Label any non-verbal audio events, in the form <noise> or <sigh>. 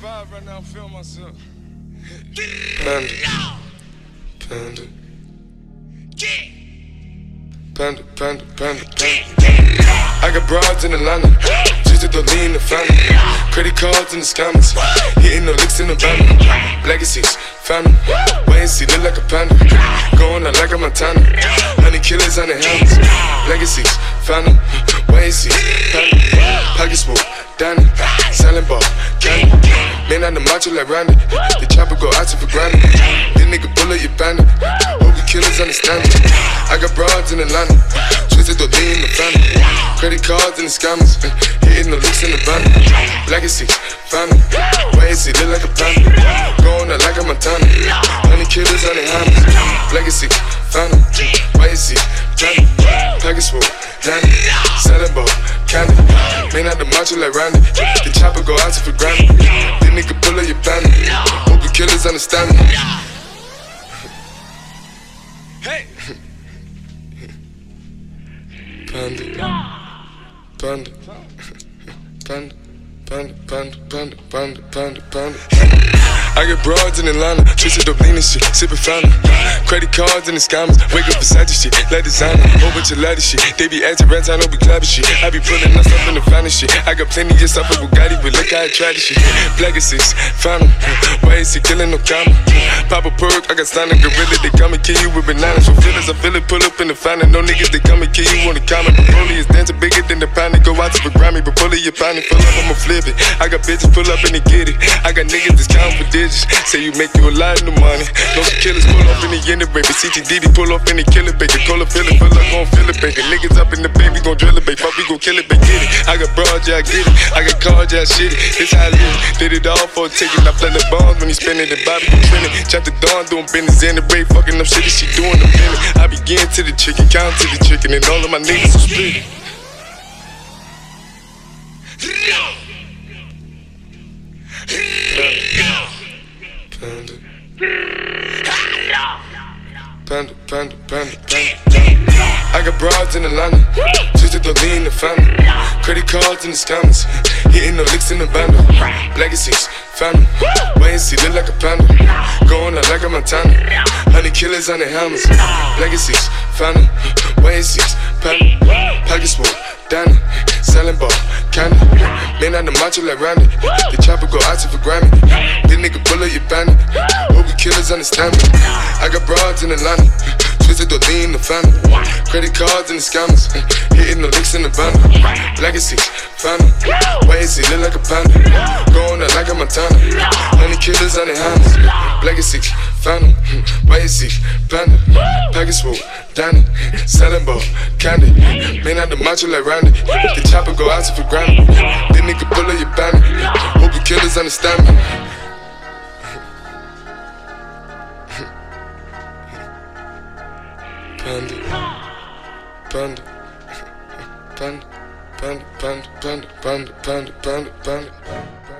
vibe right now. I'm feeling myself. Panda. Panda. Panda, panda, panda, panda. I got broads in Atlanta. Twisted the lean, the family. Credit cards in the scammers. Hitting the licks in the van. Legacies, family. Wait and see, look like a panda. Going out like a Montana. Honey killers on the helmets. Legacies, family. Wait and see, family. Pockets full, Danny. Selling ball, candy. Man on the macho like Randy. The chopper go out for granted. This nigga bullet, you bandit. Hope killers understand me. I got broads in Atlanta. Twisted the lean, the family. Credit cards and the scammers. <laughs> Hitting the licks in the van. Legacy, family. And see, look like a panda. Going out like a Montana. Honey killers on the hammers. Legacy, family. Wait and see, family. Package full, Danny. Selling ball, candy. Man out the macho like Randy. The chopper go out to for granted. This nigga pull up your bandit. Hope you killers understand me. Hey! Panda. Panda. Panda. Panda, panda, panda, panda, panda, panda. I get broads in Atlanta, twisted up lean and shit, sippin' fountain. Credit cards and the scammers, wake up beside shit, like designer, whole bunch of ladder shit. They be acting rats, I know we clapping shit. I be pulling us stuff in the finest shit. I got plenty of stuff with Bugatti, but look how I try this shit. Black is why is he killing no comma? Pop a perk, I got stunning gorilla, they come and kill you with bananas. For feelings, I feel it, pull up in the fountain. No niggas, they come and kill you on the comment. But Broly is dancing bigger than the pound, go out to the Grammy, but pull it, you pound it, pull up, I'ma flip it. I got bitches pull up and they get it. I got niggas that's counting for digits. Say you make you a lot of money. No killers pull up in the end of baby. CTDD pull up in the killer baby. Call a filler, fill up, fill it, baby. Niggas up in the baby, gon' drill it, baby. Fuck, we gon' kill it, baby. Get it. I got broad, yeah, I get it. I got cards, yeah, shit it. This how I live. Did it all for a ticket. I play the bombs when he spinning the Bobby gon' trend it. Chop the dawn, doing business in the break. Fucking up shit she doing the minute. I begin to the chicken, count to the chicken, and all of my niggas are split. Panda. Panda, panda, panda, panda. I got broads in Atlanta, twisted the lean, the family. Credit cards and the scammers, hitting the licks in the bando. Legacies, family. Wait and see, look like a panda. Going out like a Montana. Honey killers on the helmets. Legacies, family. Wait and see, family. Pockets full, Danny. Selling ball, candy. Man on the macho like Randy. The chopper go out for Grammy. This nigga pull up your bandit. Hope you killers understand me. I got broads in Atlanta. Twisted the in the family. Credit cards and the scammers. Hitting the licks in the bundle. Legacy, family. Wait and see, look like a panda. Going out like a Montana. Honey killers on the hands. Legacy, family. Wait and see, panda. Package full, Danny. Selling ball, candy. Man out the macho like Randy. The chopper go out for granted. This nigga pull up your bandit. Hope you killers understand me. Panda. Panda. Panda. Panda. Panda. Panda. Panda. Panda. Panda.